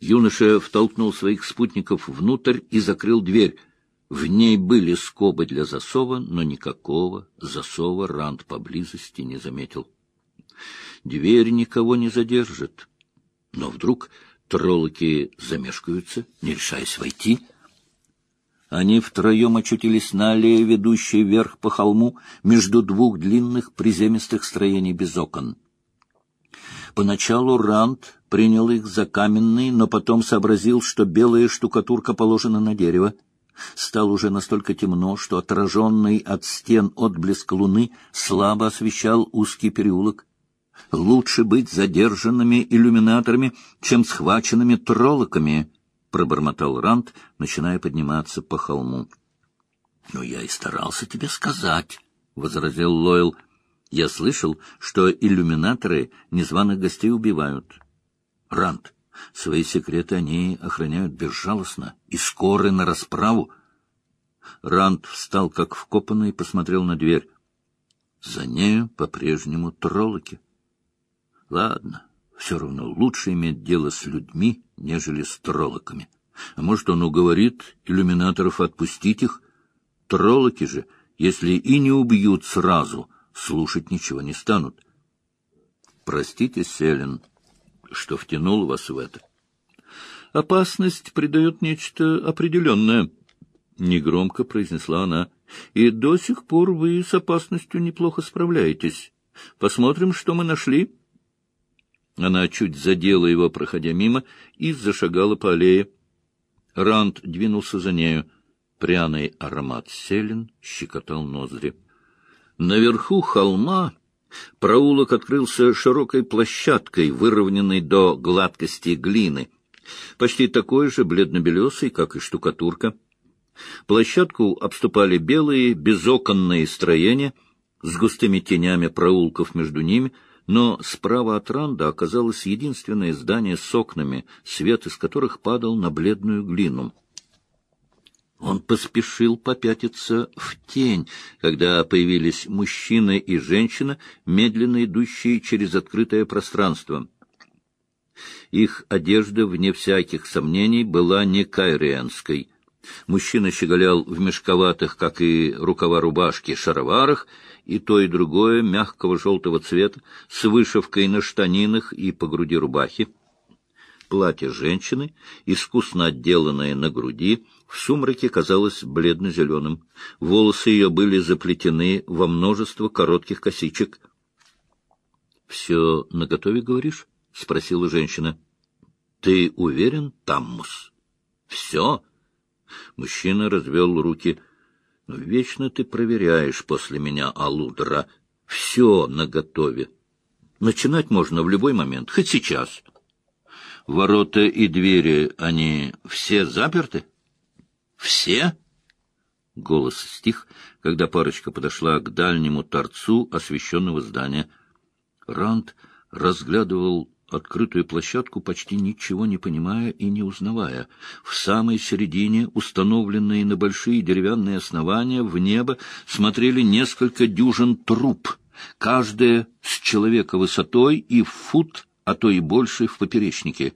Юноша втолкнул своих спутников внутрь и закрыл дверь. В ней были скобы для засова, но никакого засова Ранд поблизости не заметил. Дверь никого не задержит. Но вдруг троллоки замешкаются, не решаясь войти. Они втроем очутились на аллее, ведущей вверх по холму, между двух длинных приземистых строений без окон. Поначалу Ранд принял их за каменные, но потом сообразил, что белая штукатурка положена на дерево. Стало уже настолько темно, что отраженный от стен отблеск луны слабо освещал узкий переулок. Лучше быть задержанными иллюминаторами, чем схваченными троллоками, — пробормотал Ранд, начиная подниматься по холму. — Но я и старался тебе сказать, — возразил Лойл. — Я слышал, что иллюминаторы незваных гостей убивают. Ранд, свои секреты они охраняют безжалостно и скоры на расправу. Ранд встал как вкопанный и посмотрел на дверь. За нею по-прежнему троллоки. Ладно, все равно лучше иметь дело с людьми, нежели с троллоками. А может, он уговорит иллюминаторов отпустить их? Троллоки же, если и не убьют сразу, слушать ничего не станут. Простите, Селин, что втянул вас в это. Опасность придает нечто определенное, — негромко произнесла она. — И до сих пор вы с опасностью неплохо справляетесь. Посмотрим, что мы нашли. Она чуть задела его, проходя мимо, и зашагала по аллее. Ранд двинулся за нею. Пряный аромат селен щекотал ноздри. Наверху холма проулок открылся широкой площадкой, выровненной до гладкости глины, почти такой же бледно-белесой, как и штукатурка. Площадку обступали белые безоконные строения с густыми тенями проулков между ними — но справа от Ранда оказалось единственное здание с окнами, свет из которых падал на бледную глину. Он поспешил попятиться в тень, когда появились мужчина и женщина, медленно идущие через открытое пространство. Их одежда, вне всяких сомнений, была не кайрианской. Мужчина щеголял в мешковатых, как и рукава рубашки, шароварах, и то, и другое мягкого желтого цвета, с вышивкой на штанинах и по груди рубахи. Платье женщины, искусно отделанное на груди, в сумраке казалось бледно-зеленым. Волосы ее были заплетены во множество коротких косичек. — Все наготове, говоришь? — спросила женщина. — Ты уверен, Таммус? — Все? Мужчина развел руки — но вечно ты проверяешь после меня, Алудра. Все наготове. Начинать можно в любой момент, хоть сейчас. Ворота и двери, они все заперты? Все? Голос стих, когда парочка подошла к дальнему торцу освещенного здания. Ранд разглядывал открытую площадку, почти ничего не понимая и не узнавая. В самой середине, установленные на большие деревянные основания, в небо смотрели несколько дюжин труб, каждая с человека высотой и фут, а то и больше в поперечнике.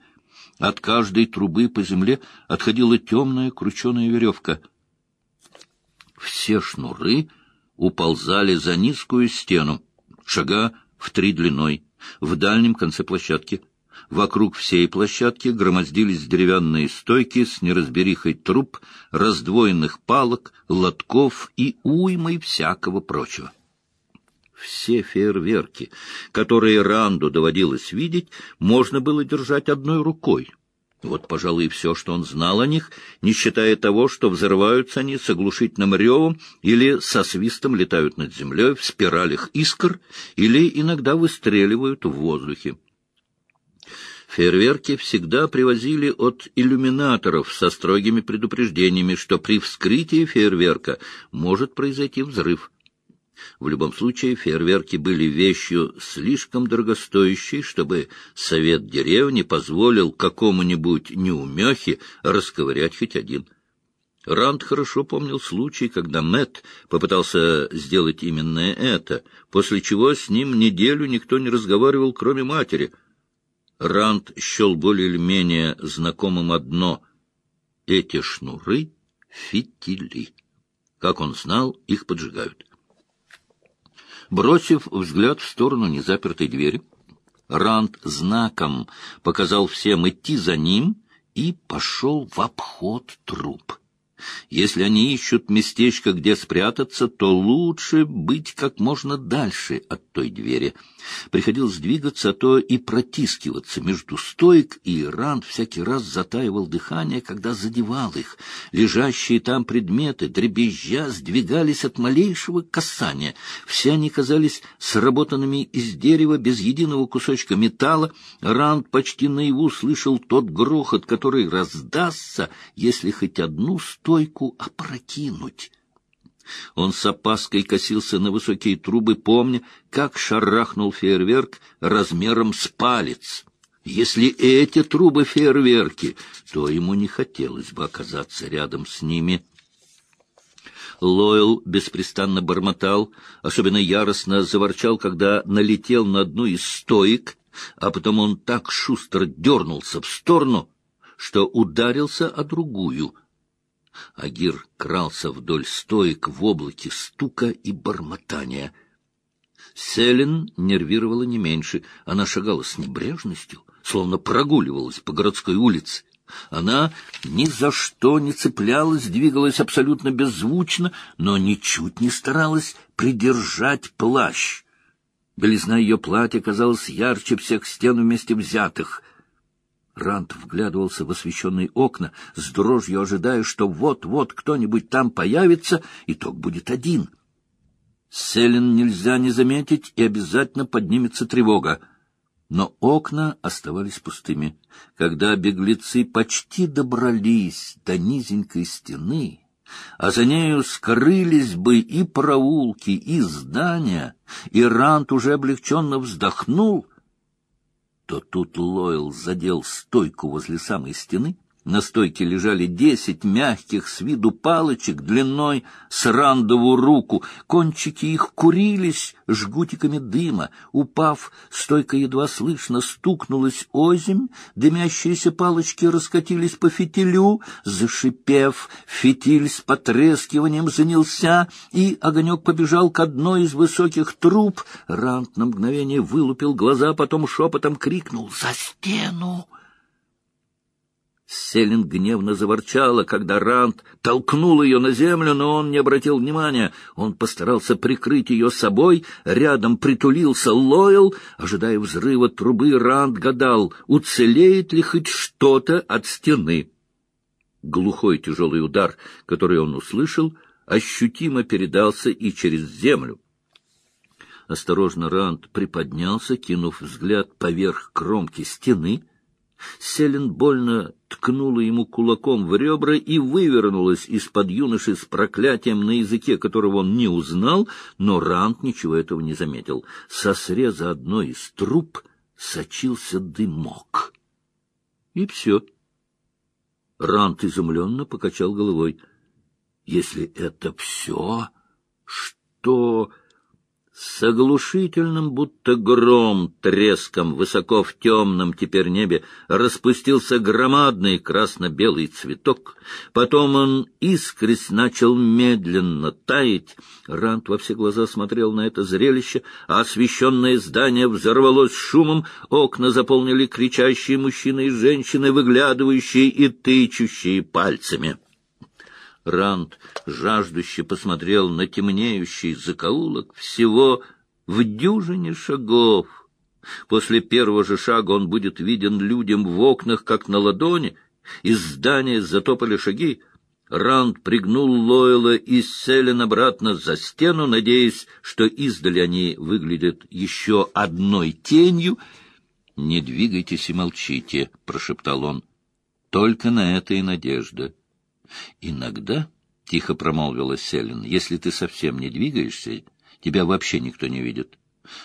От каждой трубы по земле отходила темная крученая веревка. Все шнуры уползали за низкую стену, шага в три длиной в дальнем конце площадки. Вокруг всей площадки громоздились деревянные стойки с неразберихой труб, раздвоенных палок, лотков и уймой всякого прочего. Все фейерверки, которые Ранду доводилось видеть, можно было держать одной рукой — вот, пожалуй, все, что он знал о них, не считая того, что взрываются они с оглушительным ревом или со свистом летают над землей в спиралях искр или иногда выстреливают в воздухе. Фейерверки всегда привозили от иллюминаторов со строгими предупреждениями, что при вскрытии фейерверка может произойти взрыв. В любом случае, фейерверки были вещью слишком дорогостоящей, чтобы совет деревни позволил какому-нибудь неумехе расковырять хоть один. Ранд хорошо помнил случай, когда Мэт попытался сделать именно это, после чего с ним неделю никто не разговаривал, кроме матери. Ранд счел более или менее знакомым одно — эти шнуры — фитили. Как он знал, их поджигают. Бросив взгляд в сторону незапертой двери, Ранд знаком показал всем идти за ним и пошел в обход труп. Если они ищут местечко, где спрятаться, то лучше быть как можно дальше от той двери. Приходилось двигаться, а то и протискиваться между стоек, и Ранд всякий раз затаивал дыхание, когда задевал их. Лежащие там предметы, дребезжа, сдвигались от малейшего касания. Все они казались сработанными из дерева, без единого кусочка металла. Ранд почти наяву слышал тот грохот, который раздастся, если хоть одну стойку стойку опрокинуть. Он с опаской косился на высокие трубы, помня, как шарахнул фейерверк размером с палец. Если эти трубы фейерверки, то ему не хотелось бы оказаться рядом с ними. Лойл беспрестанно бормотал, особенно яростно заворчал, когда налетел на одну из стоек, а потом он так шустро дернулся в сторону, что ударился о другую — Агир крался вдоль стоек в облаке стука и бормотания. Селин нервировала не меньше. Она шагала с небрежностью, словно прогуливалась по городской улице. Она ни за что не цеплялась, двигалась абсолютно беззвучно, но ничуть не старалась придержать плащ. Белизна ее платья казалась ярче всех стен вместе взятых — Рант вглядывался в освещенные окна, с дрожью ожидая, что вот-вот кто-нибудь там появится, и ток будет один. Селин нельзя не заметить, и обязательно поднимется тревога. Но окна оставались пустыми. Когда беглецы почти добрались до низенькой стены, а за нею скрылись бы и проулки, и здания, и Рант уже облегченно вздохнул — то тут Лойл задел стойку возле самой стены. На стойке лежали десять мягких с виду палочек длиной с рандову руку. Кончики их курились жгутиками дыма. Упав, стойка едва слышно стукнулась озимь, дымящиеся палочки раскатились по фитилю. Зашипев, фитиль с потрескиванием занялся, и огонек побежал к одной из высоких труб. Ранд на мгновение вылупил глаза, потом шепотом крикнул «За стену!» Селин гневно заворчала, когда Рант толкнул ее на землю, но он не обратил внимания. Он постарался прикрыть ее собой, рядом притулился Лойл. Ожидая взрыва трубы, Рант гадал, уцелеет ли хоть что-то от стены. Глухой тяжелый удар, который он услышал, ощутимо передался и через землю. Осторожно Рант приподнялся, кинув взгляд поверх кромки стены — Селин больно ткнула ему кулаком в ребра и вывернулась из-под юноши с проклятием на языке, которого он не узнал, но Рант ничего этого не заметил. Со среза одной из труб сочился дымок. И все. Рант изумленно покачал головой. Если это все, что... С оглушительным, будто гром, треском высоко в темном теперь небе распустился громадный красно-белый цветок. Потом он искрясь начал медленно таять. Рант во все глаза смотрел на это зрелище, а освещенное здание взорвалось шумом, окна заполнили кричащие мужчины и женщины, выглядывающие и тычущие пальцами. Ранд жаждуще посмотрел на темнеющий закоулок всего в дюжине шагов. После первого же шага он будет виден людям в окнах, как на ладони. Из здания затопали шаги. Ранд пригнул Лойла и Селен обратно за стену, надеясь, что издали они выглядят еще одной тенью. — Не двигайтесь и молчите, — прошептал он. — Только на это и надежда. Иногда, — тихо промолвила Селин, — если ты совсем не двигаешься, тебя вообще никто не видит.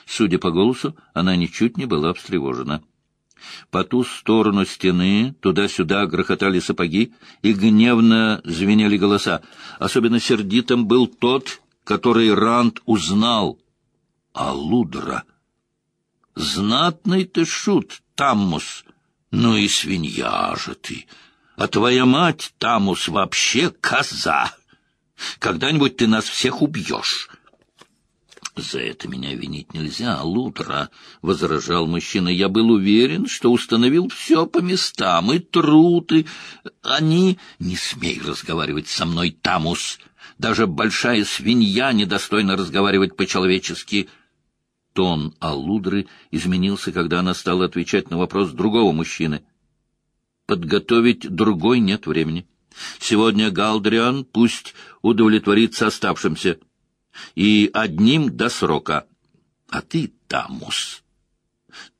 Судя по голосу, она ничуть не была встревожена. По ту сторону стены туда-сюда грохотали сапоги и гневно звенели голоса. Особенно сердитым был тот, который Ранд узнал. Алудра. «Знатный ты шут, Таммус. Ну и свинья же ты. А твоя мать, Тамус, вообще коза. Когда-нибудь ты нас всех убьешь. «За это меня винить нельзя, Лутра», — возражал мужчина. «Я был уверен, что установил все по местам, и труд, и... Они... Не смей разговаривать со мной, Тамус. Даже большая свинья недостойна разговаривать по-человечески». Тон Аллудры изменился, когда она стала отвечать на вопрос другого мужчины. «Подготовить другой нет времени. Сегодня Галдриан пусть удовлетворится оставшимся» и одним до срока. А ты, Тамус,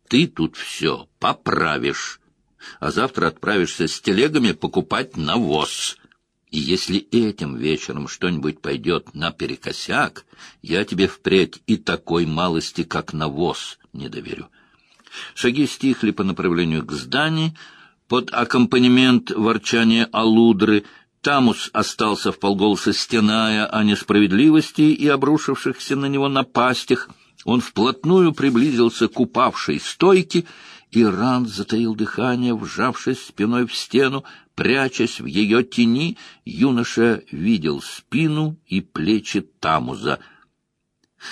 ты тут все поправишь, а завтра отправишься с телегами покупать навоз. И если этим вечером что-нибудь пойдет наперекосяк, я тебе впредь и такой малости, как навоз, не доверю. Шаги стихли по направлению к зданию, под аккомпанемент ворчания алудры Тамус остался в полголоса стеная о несправедливости и обрушившихся на него напастях. Он вплотную приблизился к упавшей стойке, и Ранд затаил дыхание, вжавшись спиной в стену, прячась в ее тени, юноша видел спину и плечи Тамуза.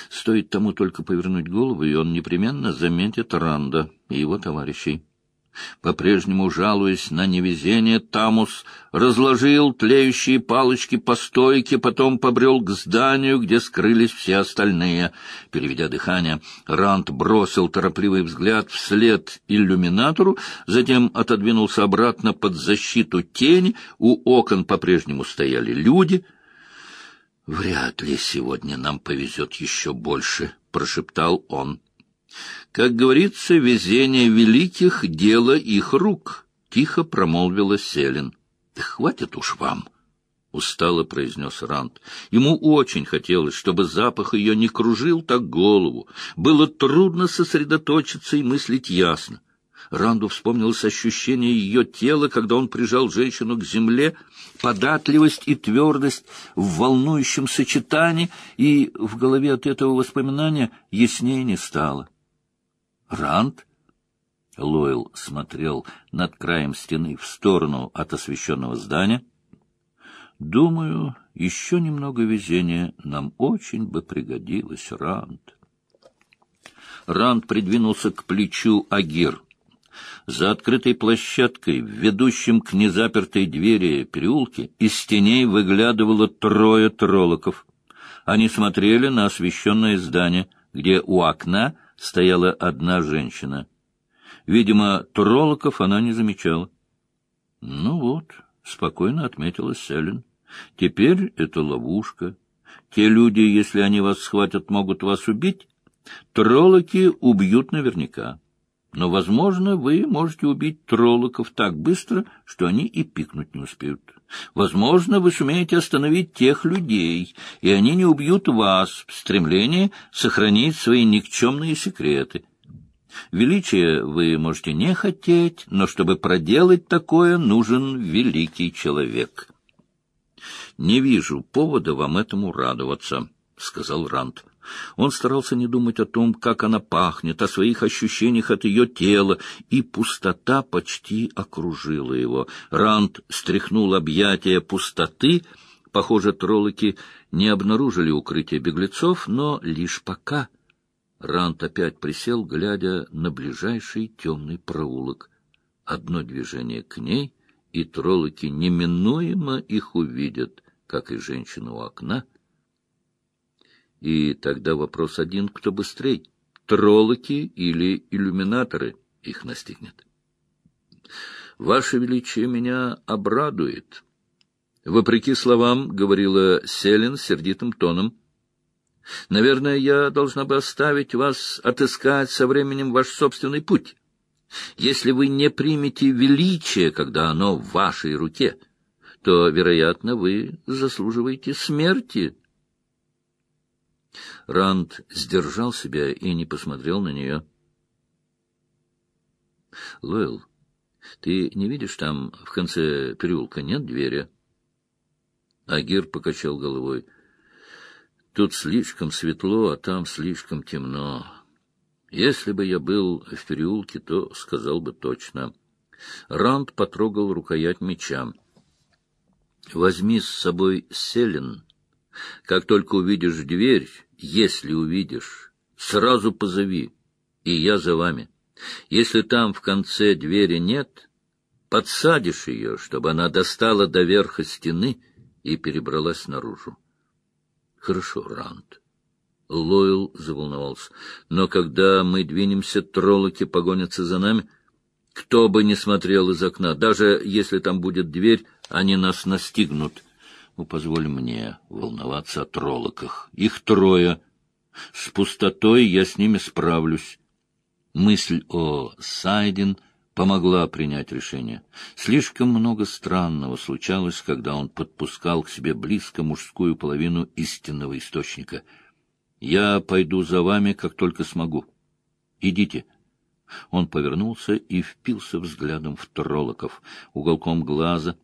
Стоит тому только повернуть голову, и он непременно заметит Ранда и его товарищей. По-прежнему жалуясь на невезение, Тамус разложил тлеющие палочки по стойке, потом побрел к зданию, где скрылись все остальные. Переведя дыхание, Рант бросил торопливый взгляд вслед иллюминатору, затем отодвинулся обратно под защиту тени, у окон по-прежнему стояли люди. «Вряд ли сегодня нам повезет еще больше», — прошептал он. Как говорится, везение великих — дело их рук, — тихо промолвила Селин. — Хватит уж вам, — устало произнес Ранд. Ему очень хотелось, чтобы запах ее не кружил так голову. Было трудно сосредоточиться и мыслить ясно. Ранду вспомнилось ощущение ее тела, когда он прижал женщину к земле, податливость и твердость в волнующем сочетании, и в голове от этого воспоминания яснее не стало. Ранд? Лойл смотрел над краем стены в сторону от освещенного здания. Думаю, еще немного везения нам очень бы пригодилось, Ранд. Ранд придвинулся к плечу Агир. За открытой площадкой, ведущим к незапертой двери переулке, из теней выглядывало трое троллоков. Они смотрели на освещенное здание, где у окна стояла одна женщина. Видимо, троллоков она не замечала. — Ну вот, — спокойно отметила Селин, — теперь это ловушка. Те люди, если они вас схватят, могут вас убить. Троллоки убьют наверняка. Но, возможно, вы можете убить троллоков так быстро, что они и пикнуть не успеют. Возможно, вы сумеете остановить тех людей, и они не убьют вас в стремлении сохранить свои никчемные секреты. Величие вы можете не хотеть, но чтобы проделать такое, нужен великий человек. — Не вижу повода вам этому радоваться, — сказал Ранд. Он старался не думать о том, как она пахнет, о своих ощущениях от ее тела, и пустота почти окружила его. Ранд стряхнул объятия пустоты. Похоже, троллоки не обнаружили укрытие беглецов, но лишь пока. Ранд опять присел, глядя на ближайший темный проулок. Одно движение к ней, и троллоки неминуемо их увидят, как и женщину у окна — и тогда вопрос один, кто быстрее, троллоки или иллюминаторы их настигнет. «Ваше Величие меня обрадует», — вопреки словам говорила Селин сердитым тоном. «Наверное, я должна бы оставить вас отыскать со временем ваш собственный путь. Если вы не примете величие, когда оно в вашей руке, то, вероятно, вы заслуживаете смерти». Ранд сдержал себя и не посмотрел на нее. — Лойл, ты не видишь, там в конце переулка нет двери? Агир покачал головой. — Тут слишком светло, а там слишком темно. Если бы я был в переулке, то сказал бы точно. Ранд потрогал рукоять меча. Возьми с собой селен. Как только увидишь дверь, если увидишь, сразу позови, и я за вами. Если там в конце двери нет, подсадишь ее, чтобы она достала до верха стены и перебралась наружу. Хорошо, Ранд. Лойл заволновался. Но когда мы двинемся, троллоки погонятся за нами. Кто бы ни смотрел из окна, даже если там будет дверь, они нас настигнут. Ну, позволь мне волноваться о троллоках. Их трое. С пустотой я с ними справлюсь. Мысль о Сайден помогла принять решение. Слишком много странного случалось, когда он подпускал к себе близко мужскую половину истинного источника. «Я пойду за вами, как только смогу. Идите». Он повернулся и впился взглядом в троллоков. Уголком глаза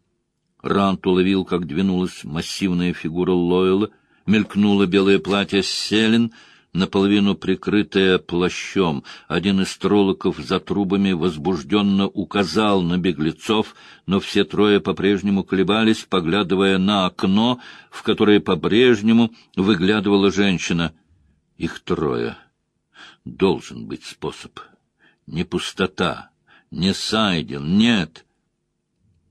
Рант уловил, как двинулась массивная фигура Лойла, мелькнуло белое платье Селин — наполовину прикрытая плащом. Один из троллоков за трубами возбужденно указал на беглецов, но все трое по-прежнему колебались, поглядывая на окно, в которое по-прежнему выглядывала женщина. Их трое. Должен быть способ. Не пустота, не Сайден, нет.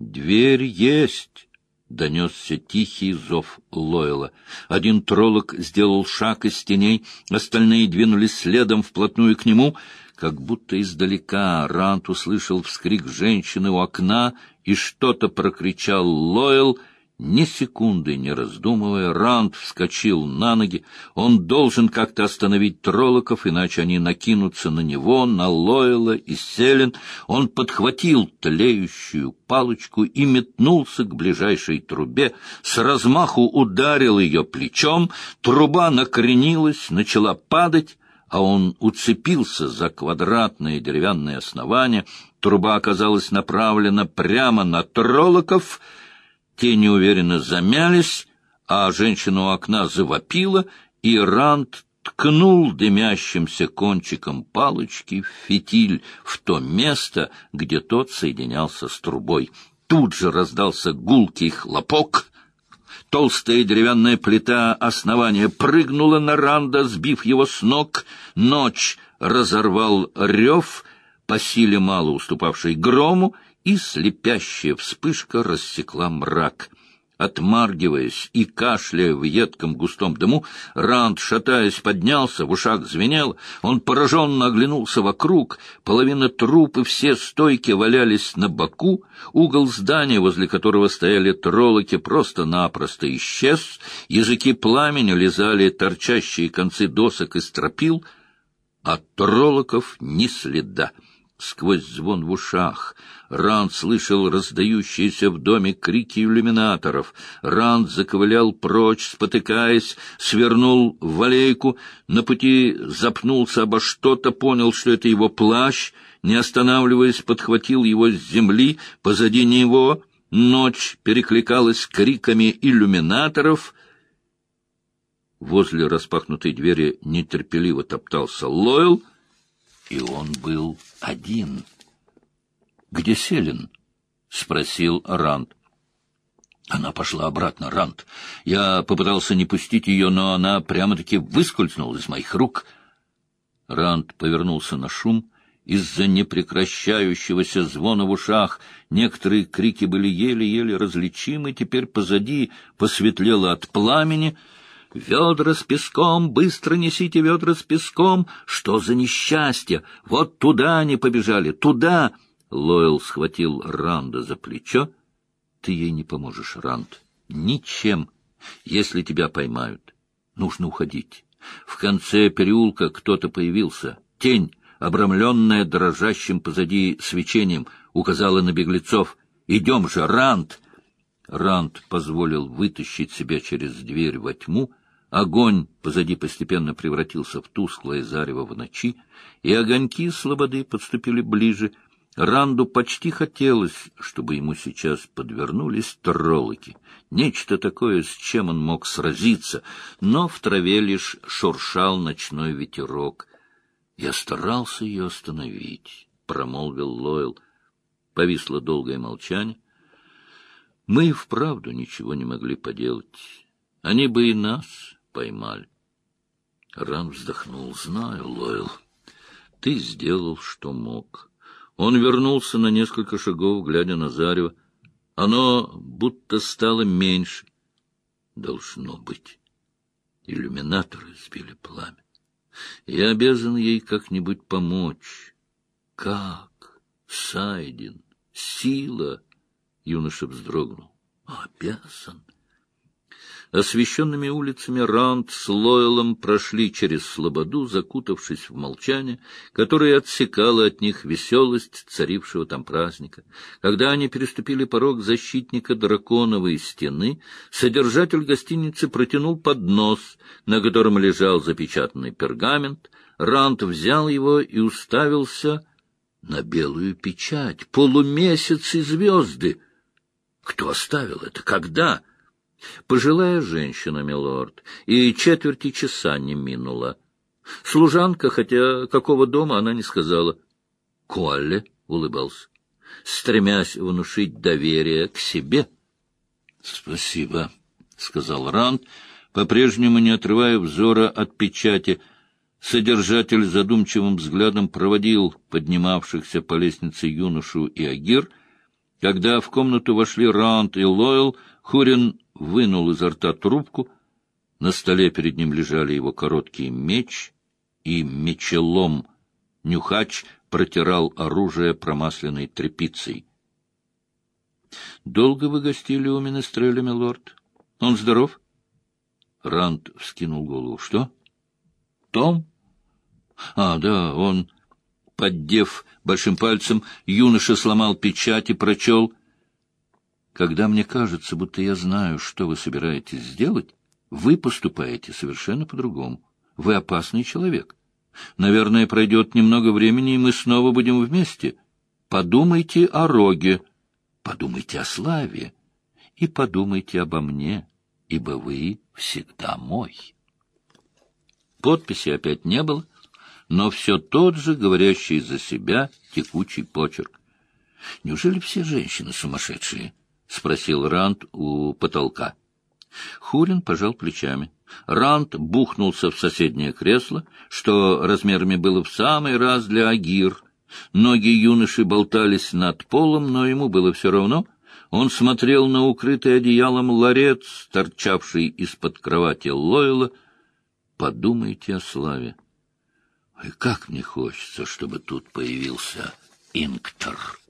Дверь есть. — донесся тихий зов Лойла. Один троллок сделал шаг из теней, остальные двинулись следом вплотную к нему. Как будто издалека Рант услышал вскрик женщины у окна, и что-то прокричал Лойл — ни секунды не раздумывая, Ранд вскочил на ноги. Он должен как-то остановить троллоков, иначе они накинутся на него, на Лойла и Селен. Он подхватил тлеющую палочку и метнулся к ближайшей трубе, с размаху ударил ее плечом, труба накренилась, начала падать, а он уцепился за квадратное деревянное основание. Труба оказалась направлена прямо на троллоков — те неуверенно замялись, а женщина у окна завопила, и Рант ткнул дымящимся кончиком палочки в фитиль в то место, где тот соединялся с трубой. Тут же раздался гулкий хлопок. Толстая деревянная плита основания прыгнула на Ранда, сбив его с ног. Ночь разорвал рев, по силе мало уступавший грому, и слепящая вспышка рассекла мрак. Отмаргиваясь и кашляя в едком густом дыму, Ранд, шатаясь, поднялся, в ушах звенел. Он пораженно оглянулся вокруг. Половина труп и все стойки валялись на боку. Угол здания, возле которого стояли троллоки, просто-напросто исчез. Языки пламени лизали торчащие концы досок и стропил. От троллоков ни следа сквозь звон в ушах. Ранд слышал раздающиеся в доме крики иллюминаторов. Ранд заковылял прочь, спотыкаясь, свернул в аллейку, на пути запнулся обо что-то, понял, что это его плащ, не останавливаясь, подхватил его с земли, позади него ночь перекликалась криками иллюминаторов — Возле распахнутой двери нетерпеливо топтался Лойл, и он был один. — Где Селин? — спросил Ранд. Она пошла обратно, Ранд. Я попытался не пустить ее, но она прямо-таки выскользнула из моих рук. Ранд повернулся на шум. Из-за непрекращающегося звона в ушах некоторые крики были еле-еле различимы, теперь позади посветлело от пламени — Ведра с песком, быстро несите ведра с песком. Что за несчастье? Вот туда они побежали, туда. Лойл схватил Ранда за плечо. Ты ей не поможешь, Ранд. Ничем. Если тебя поймают, нужно уходить. В конце переулка кто-то появился. Тень, обрамленная дрожащим позади свечением, указала на беглецов. «Идем же, Ранд!» Ранд позволил вытащить себя через дверь во тьму, Огонь позади постепенно превратился в тусклое зарево в ночи, и огоньки слободы подступили ближе. Ранду почти хотелось, чтобы ему сейчас подвернулись троллоки, нечто такое, с чем он мог сразиться, но в траве лишь шуршал ночной ветерок. Я старался ее остановить, — промолвил Лойл. Повисло долгое молчание. Мы вправду ничего не могли поделать. Они бы и нас поймали. Ран вздохнул. Знаю, Лойл, ты сделал, что мог. Он вернулся на несколько шагов, глядя на зарево. Оно будто стало меньше. Должно быть. Иллюминаторы сбили пламя. Я обязан ей как-нибудь помочь. Как? Сайдин? Сила? Юноша вздрогнул. Обязан. Освещенными улицами Раунд с Лойлом прошли через слободу, закутавшись в молчание, которое отсекало от них веселость царившего там праздника. Когда они переступили порог защитника драконовой стены, содержатель гостиницы протянул поднос, на котором лежал запечатанный пергамент. Раунд взял его и уставился на белую печать, полумесяц и звезды. Кто оставил это? Когда? Пожилая женщина, милорд, и четверти часа не минула. Служанка, хотя какого дома, она не сказала. Куалле улыбался, стремясь внушить доверие к себе. — Спасибо, — сказал Ранд, по-прежнему не отрывая взора от печати. Содержатель задумчивым взглядом проводил поднимавшихся по лестнице юношу и Агир. Когда в комнату вошли Ранд и Лойл, Хурин вынул изо рта трубку. На столе перед ним лежали его короткий меч и мечелом. Нюхач протирал оружие промасленной тряпицей. — Долго вы гостили у Менестреля, милорд? Он здоров? Ранд вскинул голову. — Что? — Том? — А, да, он... Поддев большим пальцем, юноша сломал печать и прочел — когда мне кажется, будто я знаю, что вы собираетесь сделать, вы поступаете совершенно по-другому. Вы опасный человек. Наверное, пройдет немного времени, и мы снова будем вместе. Подумайте о Роге, подумайте о славе и подумайте обо мне, ибо вы всегда мой. Подписи опять не было, но все тот же, говорящий за себя, текучий почерк. Неужели все женщины сумасшедшие? — спросил Рант у потолка. Хурин пожал плечами. Рант бухнулся в соседнее кресло, что размерами было в самый раз для Агир. Ноги юноши болтались над полом, но ему было все равно. Он смотрел на укрытый одеялом ларец, торчавший из-под кровати Лойла. Подумайте о славе. И как мне хочется, чтобы тут появился Инктор.